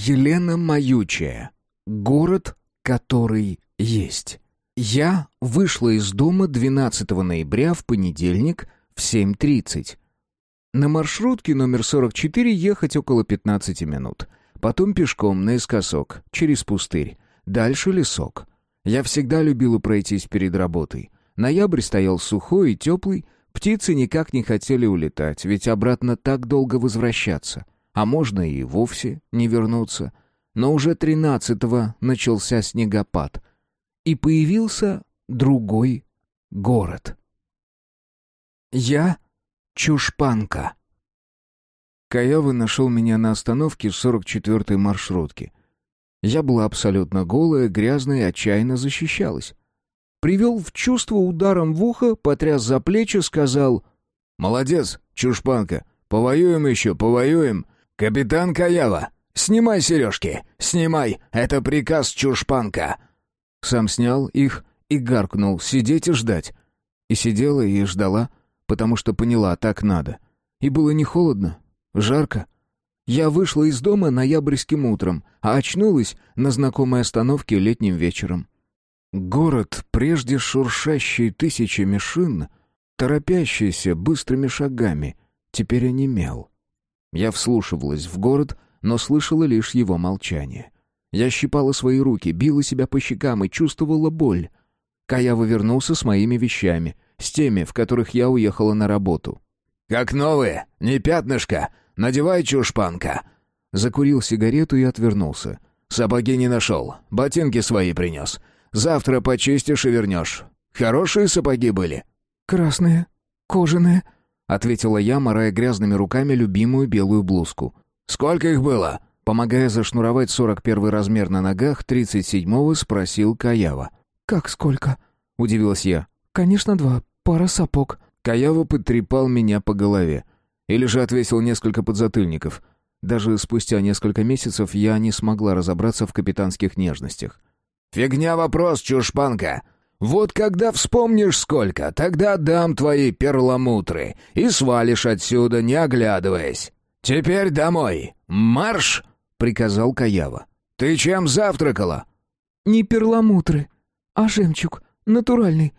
Елена Маючая. Город, который есть. Я вышла из дома 12 ноября в понедельник в 7.30. На маршрутке номер 44 ехать около 15 минут. Потом пешком наискосок, через пустырь. Дальше лесок. Я всегда любила пройтись перед работой. Ноябрь стоял сухой и теплый, птицы никак не хотели улетать, ведь обратно так долго возвращаться — а можно и вовсе не вернуться. Но уже тринадцатого начался снегопад, и появился другой город. Я Чушпанка. Каявы нашел меня на остановке 44-й маршрутки. Я была абсолютно голая, грязная и отчаянно защищалась. Привел в чувство ударом в ухо, потряс за плечи, сказал «Молодец, Чушпанка, повоюем еще, повоюем. «Капитан Каява, снимай сережки! Снимай! Это приказ Чушпанка!» Сам снял их и гаркнул «Сидеть и ждать!» И сидела и ждала, потому что поняла, так надо. И было не холодно, жарко. Я вышла из дома ноябрьским утром, а очнулась на знакомой остановке летним вечером. Город, прежде шуршащий тысячами шин, торопящийся быстрыми шагами, теперь онемел. Я вслушивалась в город, но слышала лишь его молчание. Я щипала свои руки, била себя по щекам и чувствовала боль. Каява вернулся с моими вещами, с теми, в которых я уехала на работу. «Как новые, не пятнышко. Надевай чушпанка». Закурил сигарету и отвернулся. «Сапоги не нашел, ботинки свои принес. Завтра почистишь и вернешь. Хорошие сапоги были?» «Красные, кожаные», ответила я, морая грязными руками любимую белую блузку. «Сколько их было?» Помогая зашнуровать сорок первый размер на ногах, тридцать седьмого спросил Каява. «Как сколько?» — удивилась я. «Конечно, два. Пара сапог». Каява потрепал меня по голове. Или же отвесил несколько подзатыльников. Даже спустя несколько месяцев я не смогла разобраться в капитанских нежностях. «Фигня вопрос, чушпанка!» Вот когда вспомнишь сколько, тогда дам твои перламутры и свалишь отсюда, не оглядываясь. Теперь домой. Марш!» — приказал Каява. «Ты чем завтракала?» «Не перламутры, а жемчуг, натуральный.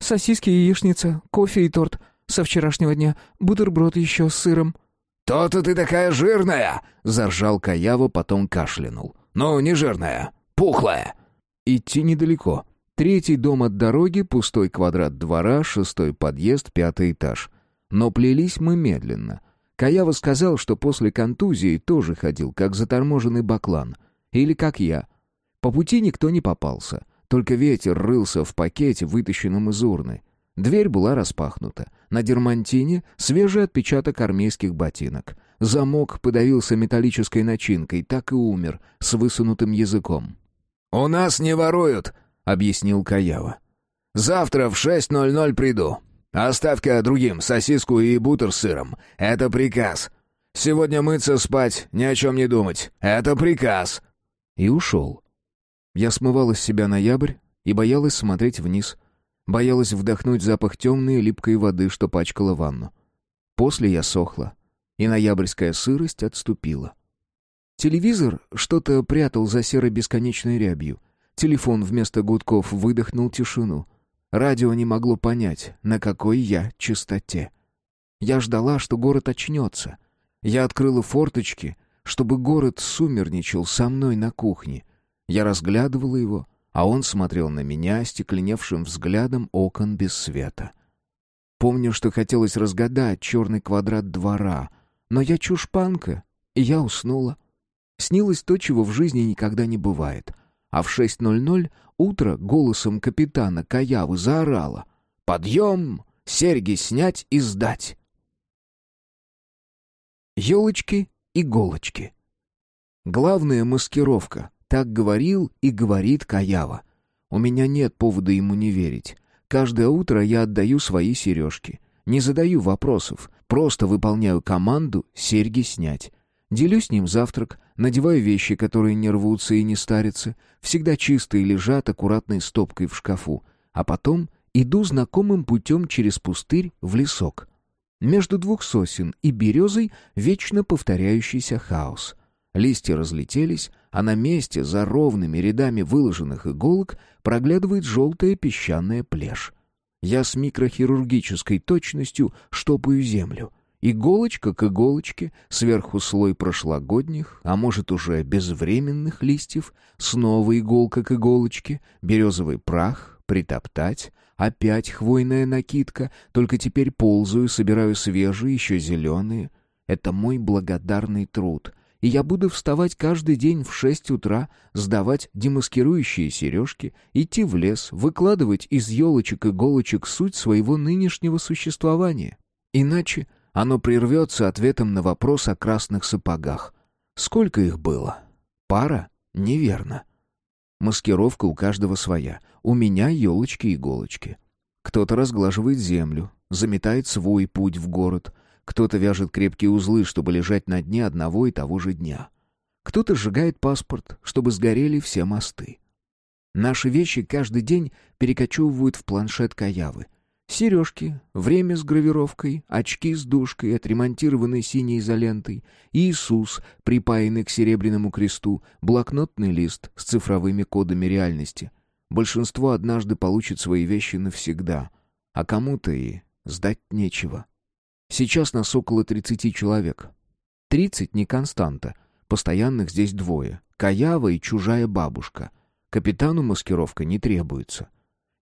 Сосиски, яичница, кофе и торт. Со вчерашнего дня бутерброд еще с сыром». «То-то ты такая жирная!» — заржал Каява, потом кашлянул. «Ну, не жирная, пухлая». Идти недалеко. Третий дом от дороги, пустой квадрат двора, шестой подъезд, пятый этаж. Но плелись мы медленно. Каява сказал, что после контузии тоже ходил, как заторможенный баклан. Или как я. По пути никто не попался. Только ветер рылся в пакете, вытащенном из урны. Дверь была распахнута. На дермантине свежий отпечаток армейских ботинок. Замок подавился металлической начинкой, так и умер, с высунутым языком. «У нас не воруют!» — объяснил Каява. «Завтра в 6.00 приду. Оставь-ка другим сосиску и бутер с сыром. Это приказ. Сегодня мыться, спать, ни о чем не думать. Это приказ». И ушел. Я смывала с себя ноябрь и боялась смотреть вниз. Боялась вдохнуть запах темной липкой воды, что пачкала ванну. После я сохла, и ноябрьская сырость отступила. Телевизор что-то прятал за серой бесконечной рябью — Телефон вместо гудков выдохнул тишину. Радио не могло понять, на какой я частоте. Я ждала, что город очнется. Я открыла форточки, чтобы город сумерничал со мной на кухне. Я разглядывала его, а он смотрел на меня остекленевшим взглядом окон без света. Помню, что хотелось разгадать черный квадрат двора, но я чушпанка, и я уснула. Снилось то, чего в жизни никогда не бывает — а в 6.00 утро голосом капитана Каявы заорало «Подъем! Серьги снять и сдать!» Елочки, иголочки. Главная маскировка, так говорил и говорит Каява. У меня нет повода ему не верить. Каждое утро я отдаю свои сережки. Не задаю вопросов, просто выполняю команду «серьги снять». Делю с ним завтрак, надеваю вещи, которые не рвутся и не старятся, всегда чистые лежат аккуратной стопкой в шкафу, а потом иду знакомым путем через пустырь в лесок. Между двух сосен и березой вечно повторяющийся хаос. Листья разлетелись, а на месте за ровными рядами выложенных иголок проглядывает желтая песчаная плешь. Я с микрохирургической точностью штопаю землю. Иголочка к иголочке, сверху слой прошлогодних, а может уже безвременных листьев, снова иголка к иголочке, березовый прах, притоптать, опять хвойная накидка, только теперь ползаю, собираю свежие, еще зеленые. Это мой благодарный труд — и я буду вставать каждый день в шесть утра, сдавать демаскирующие сережки, идти в лес, выкладывать из елочек-иголочек суть своего нынешнего существования. Иначе оно прервется ответом на вопрос о красных сапогах. Сколько их было? Пара? Неверно. Маскировка у каждого своя. У меня елочки-иголочки. Кто-то разглаживает землю, заметает свой путь в город — кто-то вяжет крепкие узлы, чтобы лежать на дне одного и того же дня. Кто-то сжигает паспорт, чтобы сгорели все мосты. Наши вещи каждый день перекочевывают в планшет Каявы. Сережки, время с гравировкой, очки с душкой, отремонтированной синей изолентой, Иисус, припаянный к серебряному кресту, блокнотный лист с цифровыми кодами реальности. Большинство однажды получит свои вещи навсегда, а кому-то и сдать нечего. Сейчас нас около 30 человек. 30 не константа. Постоянных здесь двое. Каява и чужая бабушка. Капитану маскировка не требуется.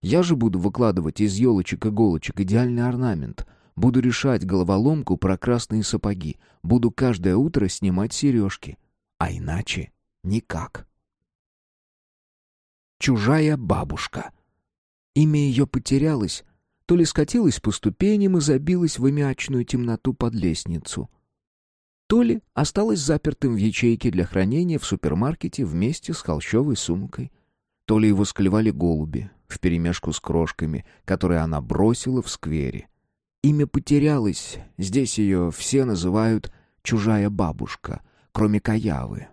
Я же буду выкладывать из елочек-иголочек идеальный орнамент. Буду решать головоломку про красные сапоги. Буду каждое утро снимать сережки. А иначе никак. Чужая бабушка. Имя ее потерялось, то ли скатилась по ступеням и забилась в аммиачную темноту под лестницу, то ли осталась запертым в ячейке для хранения в супермаркете вместе с холщовой сумкой, то ли его склевали голуби вперемешку с крошками, которые она бросила в сквере. Имя потерялось, здесь ее все называют «чужая бабушка», кроме Каявы.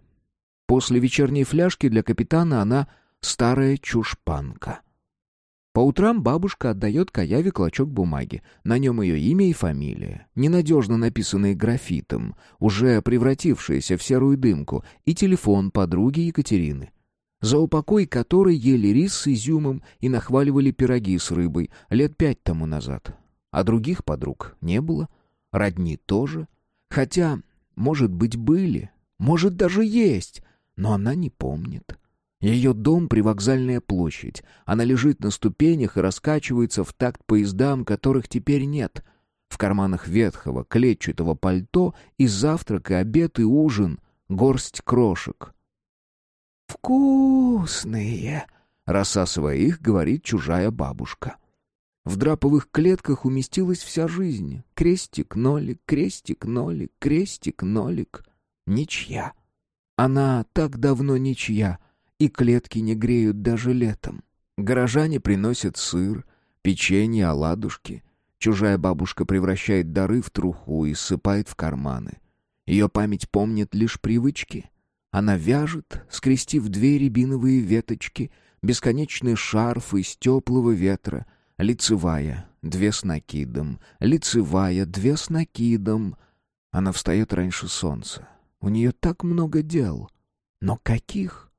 После вечерней фляжки для капитана она «старая чушпанка». По утрам бабушка отдает Каяве клочок бумаги. На нем ее имя и фамилия, ненадежно написанные графитом, уже превратившиеся в серую дымку, и телефон подруги Екатерины. За упокой которой ели рис с изюмом и нахваливали пироги с рыбой лет пять тому назад. А других подруг не было, родни тоже. Хотя, может быть, были, может, даже есть, но она не помнит. Ее дом — привокзальная площадь. Она лежит на ступенях и раскачивается в такт поездам, которых теперь нет. В карманах ветхого, клетчатого пальто и завтрак, и обед, и ужин. Горсть крошек. «Вкусные!» — рассасывая их, говорит чужая бабушка. В драповых клетках уместилась вся жизнь. Крестик-нолик, крестик-нолик, крестик-нолик. Ничья. Она так давно ничья — и клетки не греют даже летом. Горожане приносят сыр, печенье, оладушки. Чужая бабушка превращает дары в труху и ссыпает в карманы. Ее память помнит лишь привычки. Она вяжет, скрестив две рябиновые веточки, бесконечный шарф из теплого ветра, лицевая, две с накидом, лицевая, две с накидом. Она встает раньше солнца. У нее так много дел. Но каких?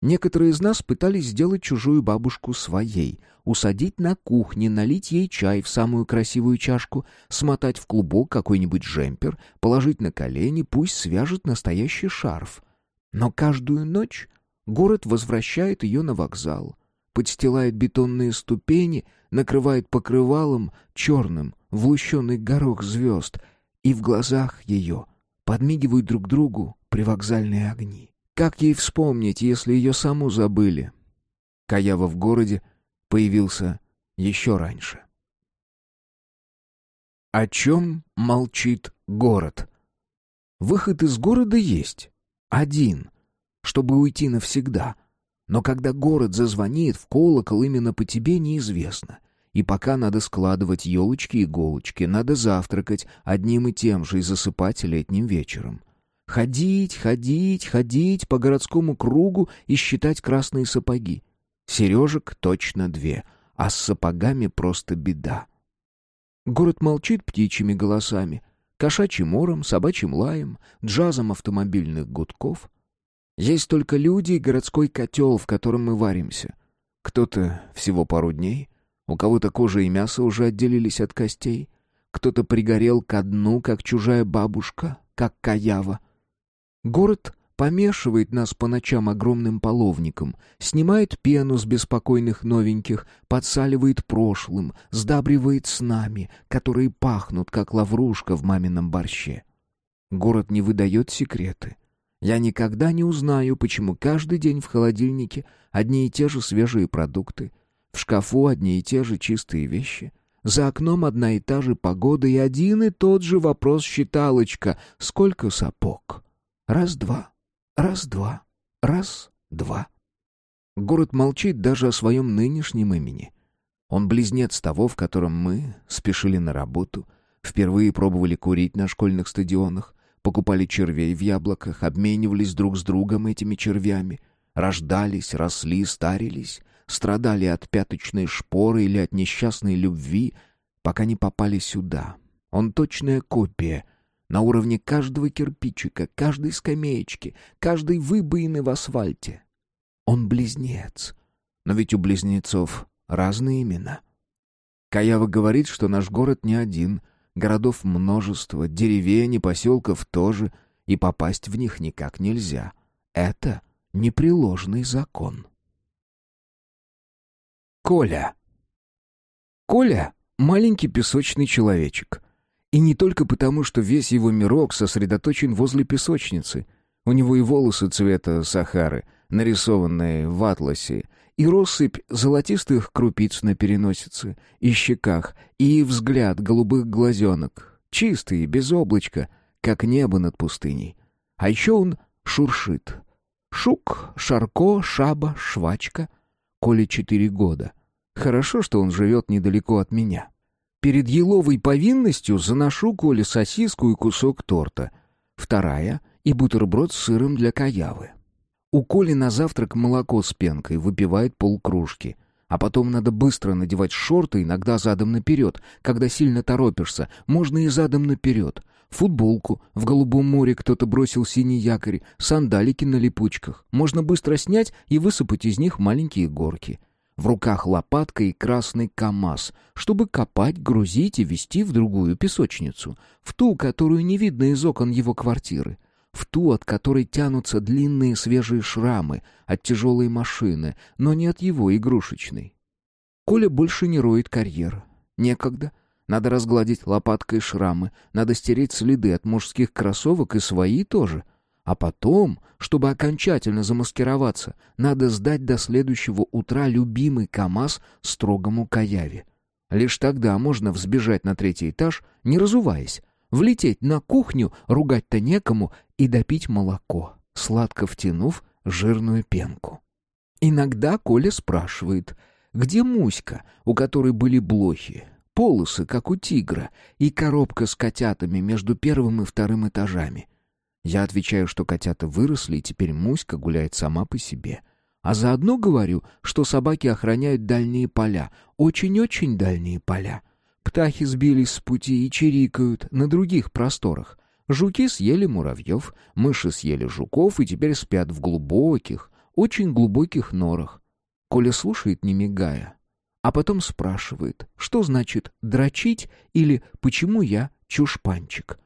Некоторые из нас пытались сделать чужую бабушку своей, усадить на кухне, налить ей чай в самую красивую чашку, смотать в клубок какой-нибудь джемпер, положить на колени, пусть свяжет настоящий шарф. Но каждую ночь город возвращает ее на вокзал, подстилает бетонные ступени, накрывает покрывалом черным, влущенный горох звезд, и в глазах ее подмигивают друг другу привокзальные огни. Как ей вспомнить, если ее саму забыли? Каява в городе появился еще раньше. О чем молчит город? Выход из города есть. Один. Чтобы уйти навсегда. Но когда город зазвонит в колокол именно по тебе, неизвестно. И пока надо складывать елочки и иголочки, надо завтракать одним и тем же и засыпать летним вечером. Ходить, ходить, ходить по городскому кругу и считать красные сапоги. Сережек точно две, а с сапогами просто беда. Город молчит птичьими голосами. Кошачьим ором, собачьим лаем, джазом автомобильных гудков. Есть только люди и городской котел, в котором мы варимся. Кто-то всего пару дней, у кого-то кожа и мясо уже отделились от костей, кто-то пригорел ко дну, как чужая бабушка, как каява. Город помешивает нас по ночам огромным половником, снимает пену с беспокойных новеньких, подсаливает прошлым, сдабривает с нами, которые пахнут, как лаврушка в мамином борще. Город не выдает секреты. Я никогда не узнаю, почему каждый день в холодильнике одни и те же свежие продукты, в шкафу одни и те же чистые вещи — за окном одна и та же погода и один и тот же вопрос-считалочка. Сколько сапог? Раз-два, раз-два, раз-два. Город молчит даже о своем нынешнем имени. Он близнец того, в котором мы спешили на работу, впервые пробовали курить на школьных стадионах, покупали червей в яблоках, обменивались друг с другом этими червями, рождались, росли, старились, страдали от пяточной шпоры или от несчастной любви, пока не попали сюда. Он точная копия, на уровне каждого кирпичика, каждой скамеечки, каждой выбоины в асфальте. Он близнец. Но ведь у близнецов разные имена. Каява говорит, что наш город не один, городов множество, деревень и поселков тоже, и попасть в них никак нельзя. Это непреложный закон. Коля. Коля — маленький песочный человечек. И не только потому, что весь его мирок сосредоточен возле песочницы. У него и волосы цвета Сахары, нарисованные в атласе, и россыпь золотистых крупиц на переносице и щеках, и взгляд голубых глазенок, чистый, без облачка, как небо над пустыней. А еще он шуршит. Шук, Шарко, Шаба, Швачка — Коле четыре года. Хорошо, что он живет недалеко от меня. Перед еловой повинностью заношу Коле сосиску и кусок торта. Вторая — и бутерброд с сыром для каявы. У Коли на завтрак молоко с пенкой, выпивает полкружки. А потом надо быстро надевать шорты, иногда задом наперед. Когда сильно торопишься, можно и задом наперед. Футболку, в голубом море кто-то бросил синий якорь, сандалики на липучках. Можно быстро снять и высыпать из них маленькие горки. В руках лопатка и красный КАМАЗ, чтобы копать, грузить и везти в другую песочницу. В ту, которую не видно из окон его квартиры. В ту, от которой тянутся длинные свежие шрамы от тяжелой машины, но не от его игрушечной. Коля больше не роет карьер. Некогда. Надо разгладить лопаткой шрамы, надо стереть следы от мужских кроссовок и свои тоже. А потом, чтобы окончательно замаскироваться, надо сдать до следующего утра любимый КАМАЗ строгому Каяве. Лишь тогда можно взбежать на третий этаж, не разуваясь, влететь на кухню, ругать-то некому, и допить молоко, сладко втянув жирную пенку. Иногда Коля спрашивает, где Муська, у которой были блохи, полосы, как у тигра, и коробка с котятами между первым и вторым этажами. Я отвечаю, что котята выросли, и теперь Муська гуляет сама по себе. А заодно говорю, что собаки охраняют дальние поля, очень-очень дальние поля. Птахи сбились с пути и чирикают на других просторах. Жуки съели муравьев, мыши съели жуков и теперь спят в глубоких, очень глубоких норах. Коля слушает, не мигая а потом спрашивает, что значит «дрочить» или «почему я чушпанчик».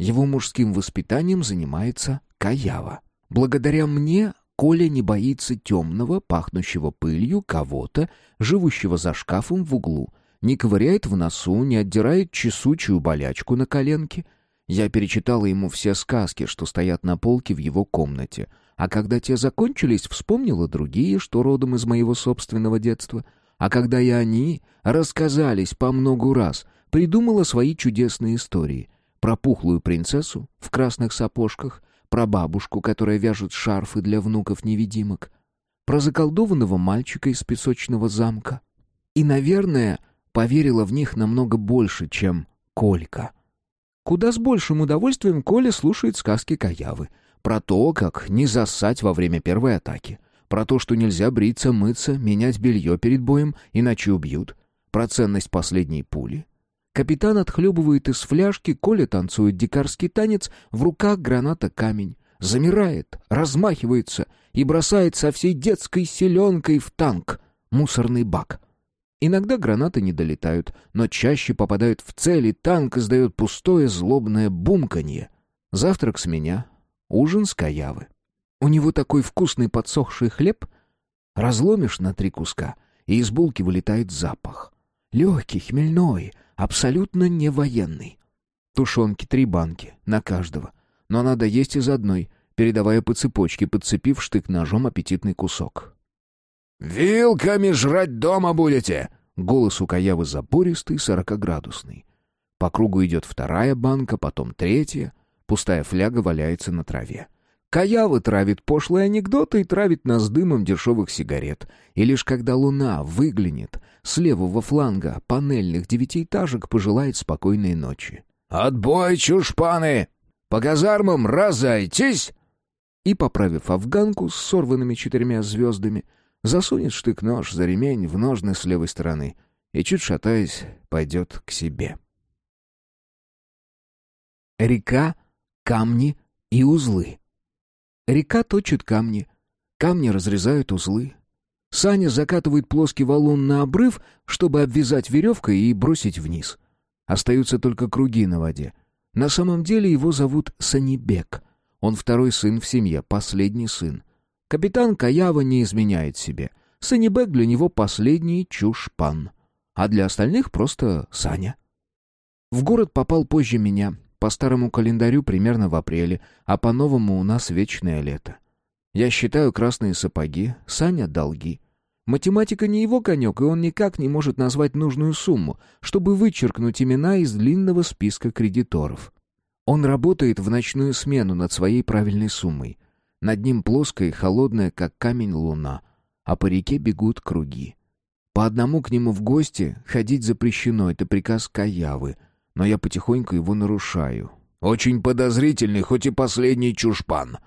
Его мужским воспитанием занимается Каява. Благодаря мне Коля не боится темного, пахнущего пылью кого-то, живущего за шкафом в углу, не ковыряет в носу, не отдирает чесучую болячку на коленке. Я перечитала ему все сказки, что стоят на полке в его комнате, а когда те закончились, вспомнила другие, что родом из моего собственного детства — а когда и они рассказались по многу раз, придумала свои чудесные истории. Про пухлую принцессу в красных сапожках, про бабушку, которая вяжет шарфы для внуков-невидимок, про заколдованного мальчика из песочного замка. И, наверное, поверила в них намного больше, чем Колька. Куда с большим удовольствием Коля слушает сказки Каявы. Про то, как не зассать во время первой атаки — про то, что нельзя бриться, мыться, менять белье перед боем, иначе убьют. Про ценность последней пули. Капитан отхлебывает из фляжки, Коля танцует дикарский танец, в руках граната камень. Замирает, размахивается и бросает со всей детской селенкой в танк, мусорный бак. Иногда гранаты не долетают, но чаще попадают в цель, и танк издает пустое злобное бумканье. Завтрак с меня, ужин с каявы. У него такой вкусный подсохший хлеб. Разломишь на три куска, и из булки вылетает запах. Легкий, хмельной, абсолютно не военный. Тушенки три банки, на каждого. Но надо есть из одной, передавая по цепочке, подцепив штык-ножом аппетитный кусок. «Вилками жрать дома будете!» Голос у Каявы запористый, сорокоградусный. По кругу идет вторая банка, потом третья. Пустая фляга валяется на траве. Каява травит пошлые анекдоты и травит нас дымом дешевых сигарет. И лишь когда луна выглянет с левого фланга панельных девятиэтажек, пожелает спокойной ночи. «Отбой, чушпаны! По казармам разойтись!» И, поправив афганку с сорванными четырьмя звездами, засунет штык-нож за ремень в ножны с левой стороны и, чуть шатаясь, пойдет к себе. Река, камни и узлы. Река точит камни, камни разрезают узлы. Саня закатывает плоский валун на обрыв, чтобы обвязать веревкой и бросить вниз. Остаются только круги на воде. На самом деле его зовут Санибек. Он второй сын в семье, последний сын. Капитан Каява не изменяет себе. Санибек для него последний чушпан. А для остальных просто Саня. В город попал позже меня. По старому календарю примерно в апреле, а по-новому у нас вечное лето. Я считаю красные сапоги, Саня — долги. Математика не его конек, и он никак не может назвать нужную сумму, чтобы вычеркнуть имена из длинного списка кредиторов. Он работает в ночную смену над своей правильной суммой — над ним плоская и холодная, как камень луна, а по реке бегут круги. По одному к нему в гости ходить запрещено, это приказ Каявы, но я потихоньку его нарушаю. Очень подозрительный, хоть и последний чушпан.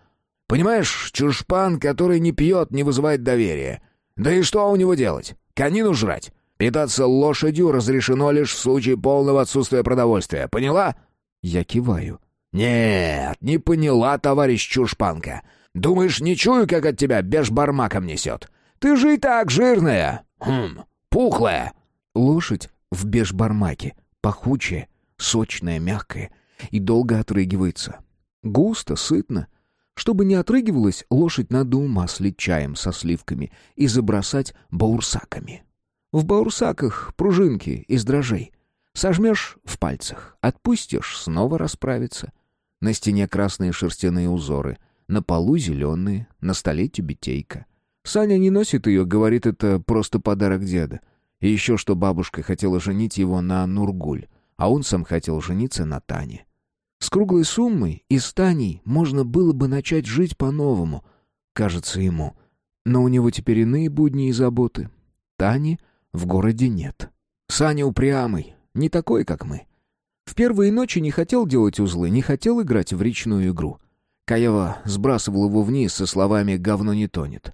Понимаешь, чушпан, который не пьет, не вызывает доверия. Да и что у него делать? Конину жрать? Питаться лошадью разрешено лишь в случае полного отсутствия продовольствия. Поняла? Я киваю. «Нет, не поняла, товарищ Чушпанка. Думаешь, не чую, как от тебя бешбармаком несет? Ты же и так жирная. Хм, пухлая». Лошадь в бешбармаке, пахучая, сочная, мягкая и долго отрыгивается. Густо, сытно. Чтобы не отрыгивалась, лошадь надо умаслить чаем со сливками и забросать баурсаками. В баурсаках пружинки из дрожжей. Сожмешь в пальцах, отпустишь, снова расправится. На стене красные шерстяные узоры — на полу зеленые, на столе тюбетейка. Саня не носит ее, говорит, это просто подарок деда. И еще что бабушка хотела женить его на Нургуль, а он сам хотел жениться на Тане. С круглой суммой и с Таней можно было бы начать жить по-новому, кажется ему. Но у него теперь иные будни и заботы. Тани в городе нет. Саня упрямый, не такой, как мы. В первые ночи не хотел делать узлы, не хотел играть в речную игру. Каева сбрасывал его вниз со словами «говно не тонет».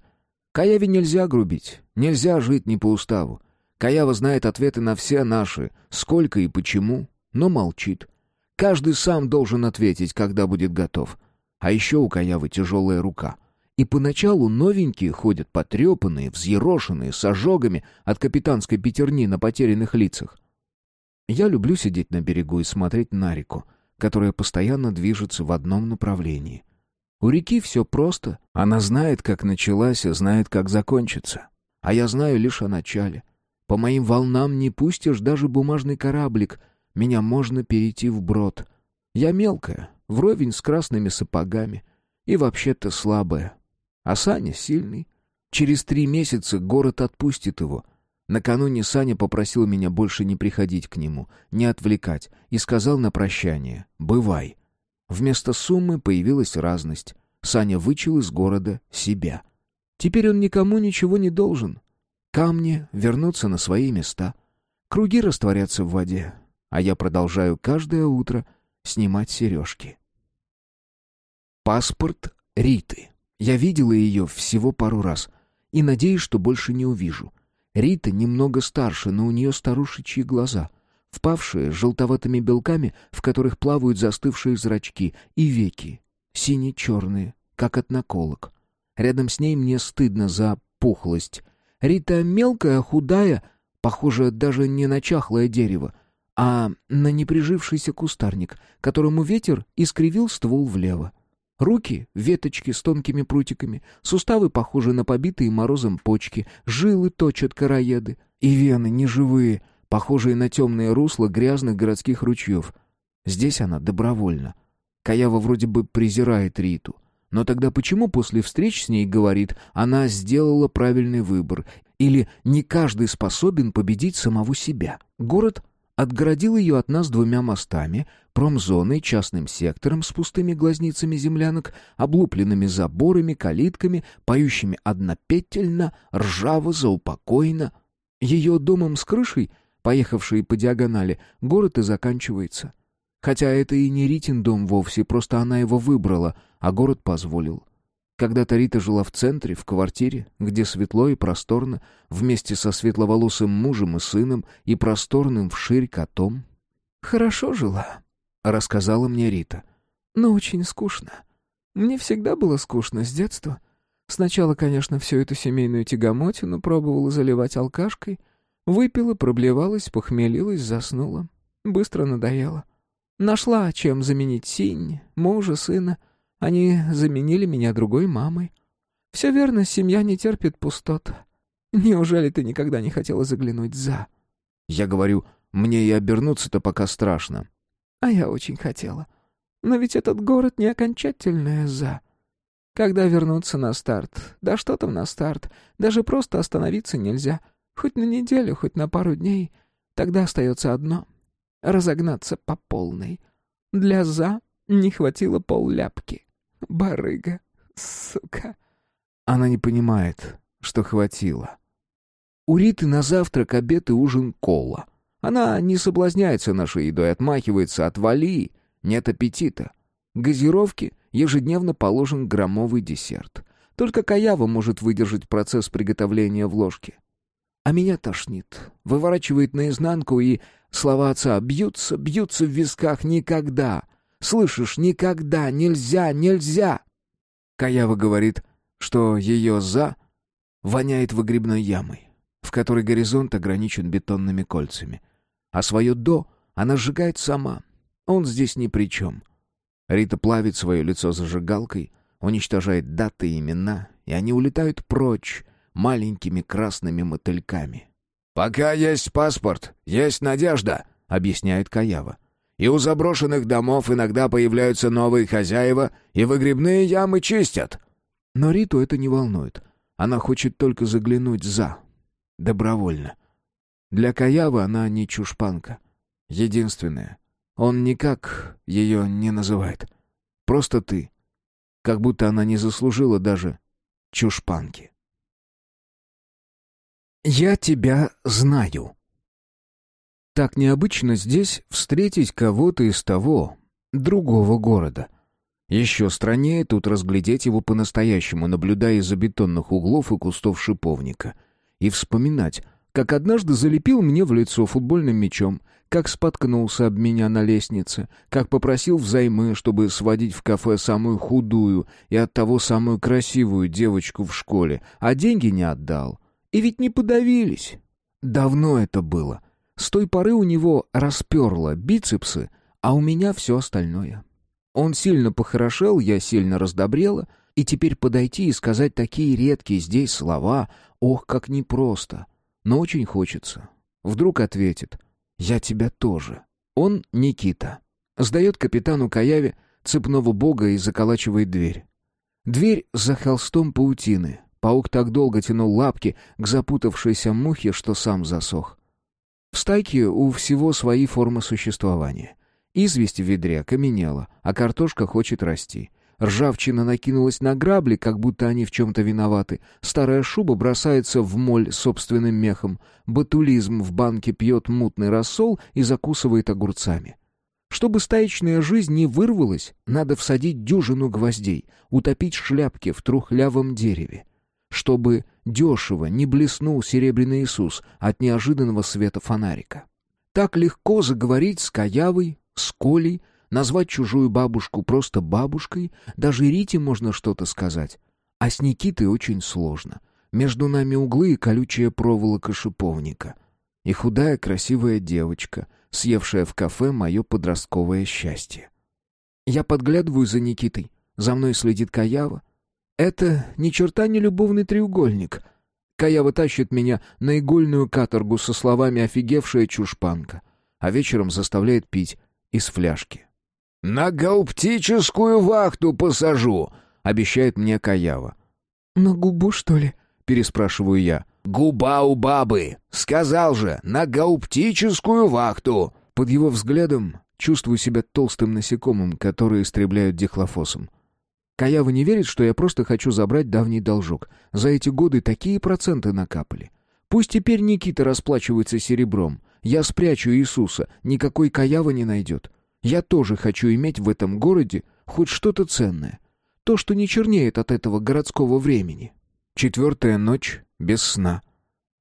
Каеве нельзя грубить, нельзя жить не по уставу. Каява знает ответы на все наши «сколько» и «почему», но молчит. Каждый сам должен ответить, когда будет готов. А еще у Каявы тяжелая рука. И поначалу новенькие ходят потрепанные, взъерошенные, с ожогами от капитанской пятерни на потерянных лицах. Я люблю сидеть на берегу и смотреть на реку которая постоянно движется в одном направлении. У реки все просто. Она знает, как началась, и знает, как закончится. А я знаю лишь о начале. По моим волнам не пустишь даже бумажный кораблик. Меня можно перейти вброд. Я мелкая, вровень с красными сапогами. И вообще-то слабая. А Саня сильный. Через три месяца город отпустит его — Накануне Саня попросил меня больше не приходить к нему, не отвлекать, и сказал на прощание «бывай». Вместо суммы появилась разность. Саня вычел из города себя. Теперь он никому ничего не должен. Камни вернутся на свои места. Круги растворятся в воде. А я продолжаю каждое утро снимать сережки. Паспорт Риты. Я видела ее всего пару раз и надеюсь, что больше не увижу. Рита немного старше, но у нее старушечьи глаза. впавшие желтоватыми белками, в которых плавают застывшие зрачки, и веки, сине-черные, как от наколок. Рядом с ней мне стыдно за пухлость. Рита мелкая, худая, похожая даже не на чахлое дерево, а на неприжившийся кустарник, которому ветер искривил ствол влево. Руки — веточки с тонкими прутиками, суставы похожи на побитые морозом почки, жилы точат короеды, и вены неживые, похожие на темные русла грязных городских ручьев. Здесь она добровольно. Каява вроде бы презирает Риту. Но тогда почему после встреч с ней говорит, она сделала правильный выбор, или не каждый способен победить самого себя? Город отгородил ее от нас двумя мостами, промзоной, частным сектором с пустыми глазницами землянок, облупленными заборами, калитками, поющими однопетельно, ржаво, заупокойно. Ее домом с крышей, поехавшей по диагонали, город и заканчивается. Хотя это и не Ритин дом вовсе, просто она его выбрала, а город позволил. Когда-то Рита жила в центре, в квартире, где светло и просторно, вместе со светловолосым мужем и сыном и просторным вширь котом. «Хорошо жила», — рассказала мне Рита. «Но очень скучно. Мне всегда было скучно с детства. Сначала, конечно, всю эту семейную тягомотину пробовала заливать алкашкой. Выпила, проблевалась, похмелилась, заснула. Быстро надоело. Нашла, чем заменить синь, мужа, сына — они заменили меня другой мамой. Все верно, семья не терпит пустот. Неужели ты никогда не хотела заглянуть за? Я говорю, мне и обернуться-то пока страшно. А я очень хотела. Но ведь этот город не окончательное «за». Когда вернуться на старт? Да что там на старт? Даже просто остановиться нельзя. Хоть на неделю, хоть на пару дней. Тогда остается одно — разогнаться по полной. Для «за» не хватило полляпки. Барыга, сука. Она не понимает, что хватило. У Риты на завтрак, обед и ужин кола. Она не соблазняется нашей едой, отмахивается от вали, нет аппетита. Газировки ежедневно положен громовый десерт. Только Каява может выдержать процесс приготовления в ложке. А меня тошнит, выворачивает наизнанку, и слова отца бьются, бьются в висках никогда. Слышишь, никогда, нельзя, нельзя!» Каява говорит, что ее «за» воняет выгребной ямой, в которой горизонт ограничен бетонными кольцами. А свое «до» она сжигает сама. Он здесь ни при чем. Рита плавит свое лицо зажигалкой, уничтожает даты и имена, и они улетают прочь маленькими красными мотыльками. «Пока есть паспорт, есть надежда», — объясняет Каява. И у заброшенных домов иногда появляются новые хозяева, и выгребные ямы чистят. Но Риту это не волнует. Она хочет только заглянуть за. Добровольно. Для Каявы она не чушпанка. Единственная. Он никак ее не называет. Просто ты. Как будто она не заслужила даже чушпанки. «Я тебя знаю». Так необычно здесь встретить кого-то из того, другого города. Еще страннее тут разглядеть его по-настоящему, наблюдая из-за бетонных углов и кустов шиповника. И вспоминать, как однажды залепил мне в лицо футбольным мячом, как споткнулся об меня на лестнице, как попросил взаймы, чтобы сводить в кафе самую худую и оттого самую красивую девочку в школе, а деньги не отдал. И ведь не подавились. Давно это было. С той поры у него расперло бицепсы, а у меня все остальное. Он сильно похорошел, я сильно раздобрела, и теперь подойти и сказать такие редкие здесь слова, ох, как непросто. Но очень хочется. Вдруг ответит «Я тебя тоже». Он Никита. Сдает капитану Каяве цепного бога и заколачивает дверь. Дверь за холстом паутины. Паук так долго тянул лапки к запутавшейся мухе, что сам засох. В стайке у всего свои формы существования. Известь в ведре окаменела, а картошка хочет расти. Ржавчина накинулась на грабли, как будто они в чем-то виноваты. Старая шуба бросается в моль собственным мехом. Батулизм в банке пьет мутный рассол и закусывает огурцами. Чтобы стаечная жизнь не вырвалась, надо всадить дюжину гвоздей, утопить шляпки в трухлявом дереве чтобы дешево не блеснул серебряный Иисус от неожиданного света фонарика. Так легко заговорить с Каявой, с Колей, назвать чужую бабушку просто бабушкой, даже Рите можно что-то сказать. А с Никитой очень сложно. Между нами углы и колючая проволока шиповника. И худая красивая девочка, съевшая в кафе мое подростковое счастье. Я подглядываю за Никитой. За мной следит Каява. Это ни черта не любовный треугольник. Каява тащит меня на игольную каторгу со словами «офигевшая чушпанка», а вечером заставляет пить из фляжки. «На гауптическую вахту посажу», — обещает мне Каява. «На губу, что ли?» — переспрашиваю я. «Губа у бабы! Сказал же, на гауптическую вахту!» Под его взглядом чувствую себя толстым насекомым, которые истребляют дихлофосом. Каява не верит, что я просто хочу забрать давний должок. За эти годы такие проценты накапали. Пусть теперь Никита расплачивается серебром. Я спрячу Иисуса, никакой Каява не найдет. Я тоже хочу иметь в этом городе хоть что-то ценное. То, что не чернеет от этого городского времени. Четвертая ночь без сна.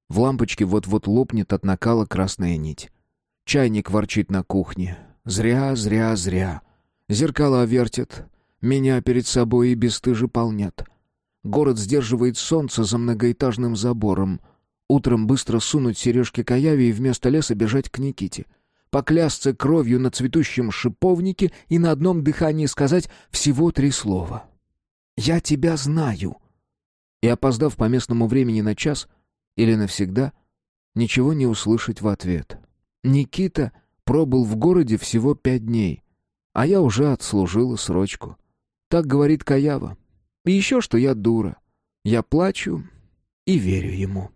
В лампочке вот-вот лопнет от накала красная нить. Чайник ворчит на кухне. Зря, зря, зря. Зеркала вертят. Меня перед собой и бесстыже полнят. Город сдерживает солнце за многоэтажным забором. Утром быстро сунуть сережки Каяве и вместо леса бежать к Никите. Поклясться кровью на цветущем шиповнике и на одном дыхании сказать всего три слова. «Я тебя знаю» и, опоздав по местному времени на час или навсегда, ничего не услышать в ответ. Никита пробыл в городе всего пять дней, а я уже отслужила срочку. Так говорит Каява. И еще что я дура. Я плачу и верю ему.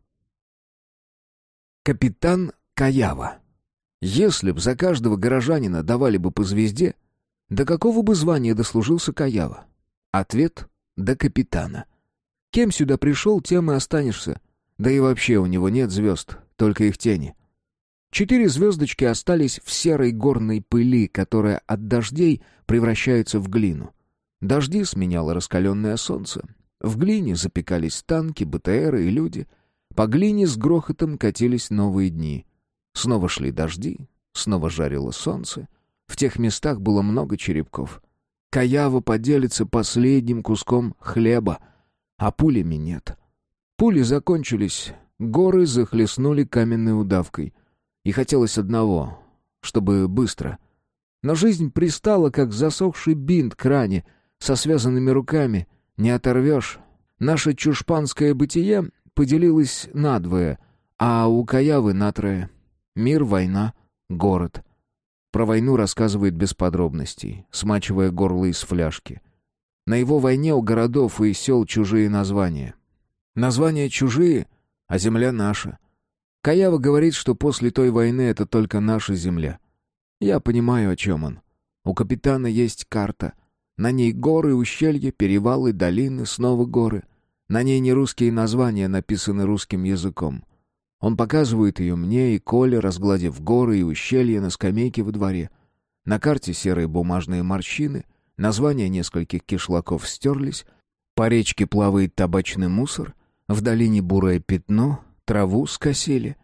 Капитан Каява. Если б за каждого горожанина давали бы по звезде, до какого бы звания дослужился Каява? Ответ — до капитана. Кем сюда пришел, тем и останешься. Да и вообще у него нет звезд, только их тени. Четыре звездочки остались в серой горной пыли, которая от дождей превращается в глину. Дожди сменяло раскаленное солнце. В глине запекались танки, БТРы и люди. По глине с грохотом катились новые дни. Снова шли дожди, снова жарило солнце. В тех местах было много черепков. Каява поделится последним куском хлеба — а пулями нет. Пули закончились, горы захлестнули каменной удавкой. И хотелось одного, чтобы быстро. Но жизнь пристала, как засохший бинт к ране, со связанными руками. Не оторвешь. Наше чушпанское бытие поделилось надвое, а у Каявы на трое. Мир, война, город. Про войну рассказывает без подробностей, смачивая горло из фляжки — на его войне у городов и сел чужие названия. Названия чужие, а земля наша. Каява говорит, что после той войны это только наша земля. Я понимаю, о чем он. У капитана есть карта. На ней горы, ущелья, перевалы, долины, снова горы. На ней не русские названия, написаны русским языком. Он показывает ее мне и Коле, разгладив горы и ущелья на скамейке во дворе. На карте серые бумажные морщины, Названия нескольких кишлаков стерлись, по речке плавает табачный мусор, в долине бурое пятно, траву скосили.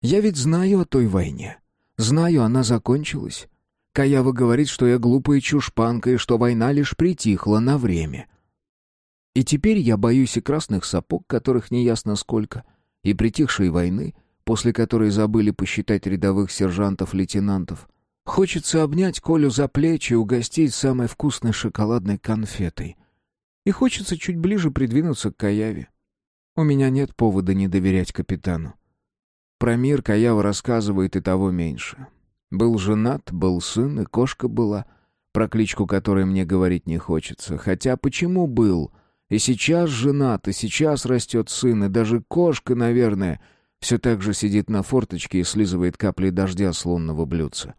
Я ведь знаю о той войне. Знаю, она закончилась. Каява говорит, что я глупая чушпанка и что война лишь притихла на время. И теперь я боюсь и красных сапог, которых неясно сколько, и притихшей войны, после которой забыли посчитать рядовых сержантов-лейтенантов — Хочется обнять Колю за плечи и угостить самой вкусной шоколадной конфетой. И хочется чуть ближе придвинуться к Каяве. У меня нет повода не доверять капитану. Про мир Каява рассказывает и того меньше. Был женат, был сын, и кошка была, про кличку которой мне говорить не хочется. Хотя почему был? И сейчас женат, и сейчас растет сын, и даже кошка, наверное, все так же сидит на форточке и слизывает капли дождя с лунного блюдца.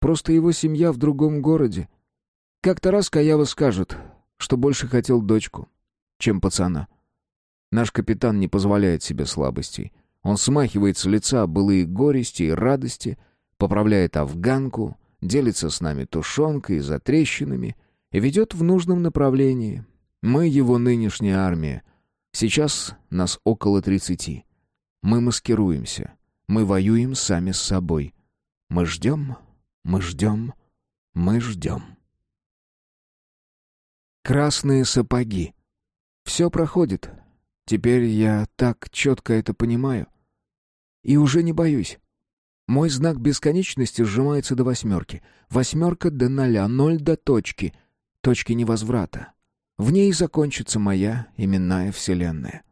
Просто его семья в другом городе. Как-то раз Каява скажет, что больше хотел дочку, чем пацана. Наш капитан не позволяет себе слабостей. Он смахивает с лица былые горести и радости, поправляет афганку, делится с нами тушенкой и затрещинами и ведет в нужном направлении. Мы его нынешняя армия. Сейчас нас около тридцати. Мы маскируемся. Мы воюем сами с собой. Мы ждем, мы ждем, мы ждем. Красные сапоги. Все проходит. Теперь я так четко это понимаю. И уже не боюсь. Мой знак бесконечности сжимается до восьмерки. Восьмерка до ноля, ноль до точки. Точки невозврата. В ней закончится моя именная вселенная.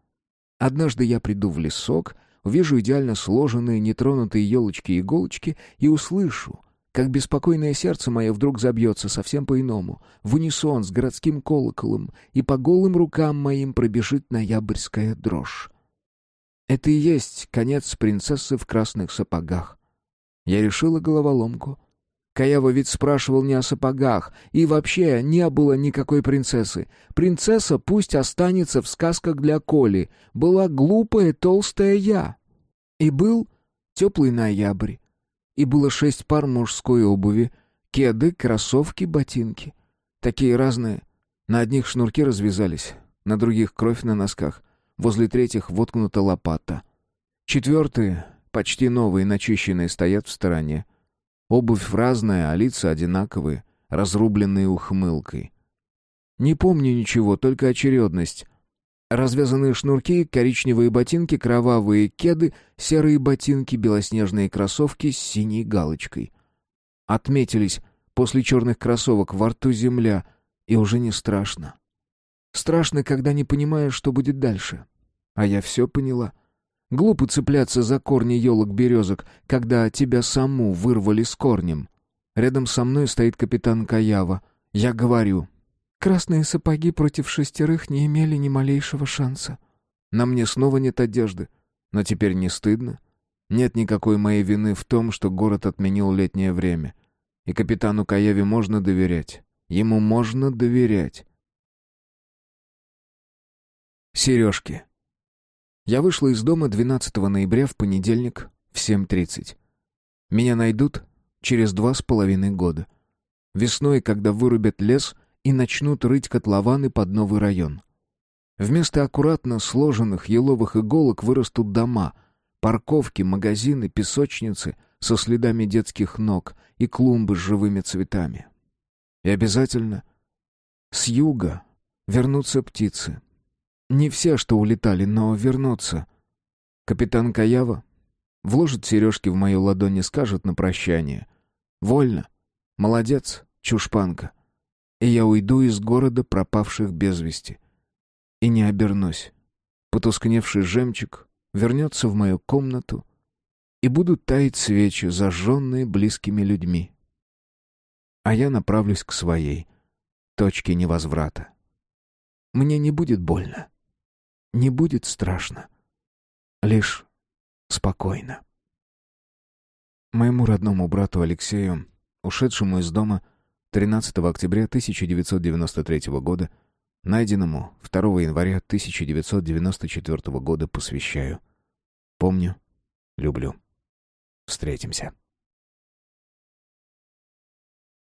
Однажды я приду в лесок, увижу идеально сложенные, нетронутые елочки и иголочки и услышу, как беспокойное сердце мое вдруг забьется совсем по-иному, в унисон с городским колоколом, и по голым рукам моим пробежит ноябрьская дрожь. Это и есть конец принцессы в красных сапогах. Я решила головоломку. Каява ведь спрашивал не о сапогах, и вообще не было никакой принцессы. Принцесса пусть останется в сказках для Коли. Была глупая толстая я. И был теплый ноябрь. И было шесть пар мужской обуви. Кеды, кроссовки, ботинки. Такие разные. На одних шнурки развязались, на других кровь на носках. Возле третьих воткнута лопата. Четвертые почти новые, начищенные, стоят в стороне. Обувь разная, а лица одинаковые, разрубленные ухмылкой. Не помню ничего, только очередность. Развязанные шнурки, коричневые ботинки, кровавые кеды, серые ботинки, белоснежные кроссовки с синей галочкой. Отметились после черных кроссовок во рту земля, и уже не страшно. Страшно, когда не понимаешь, что будет дальше. А я все поняла — Глупо цепляться за корни елок-березок, когда тебя саму вырвали с корнем. Рядом со мной стоит капитан Каява. Я говорю. Красные сапоги против шестерых не имели ни малейшего шанса. На мне снова нет одежды. Но теперь не стыдно. Нет никакой моей вины в том, что город отменил летнее время. И капитану Каеве можно доверять. Ему можно доверять. Сережки. Я вышла из дома 12 ноября в понедельник в 7.30. Меня найдут через два с половиной года. Весной, когда вырубят лес и начнут рыть котлованы под новый район. Вместо аккуратно сложенных еловых иголок вырастут дома, парковки, магазины, песочницы со следами детских ног и клумбы с живыми цветами. И обязательно с юга вернутся птицы, не все, что улетали, но вернутся. Капитан Каява вложит сережки в мою ладонь и скажет на прощание. «Вольно. Молодец, чушпанка». И я уйду из города пропавших без вести. И не обернусь. Потускневший жемчуг вернется в мою комнату, и будут таять свечи, зажженные близкими людьми. А я направлюсь к своей точке невозврата. Мне не будет больно не будет страшно. Лишь спокойно. Моему родному брату Алексею, ушедшему из дома 13 октября 1993 года, найденному 2 января 1994 года, посвящаю. Помню, люблю. Встретимся.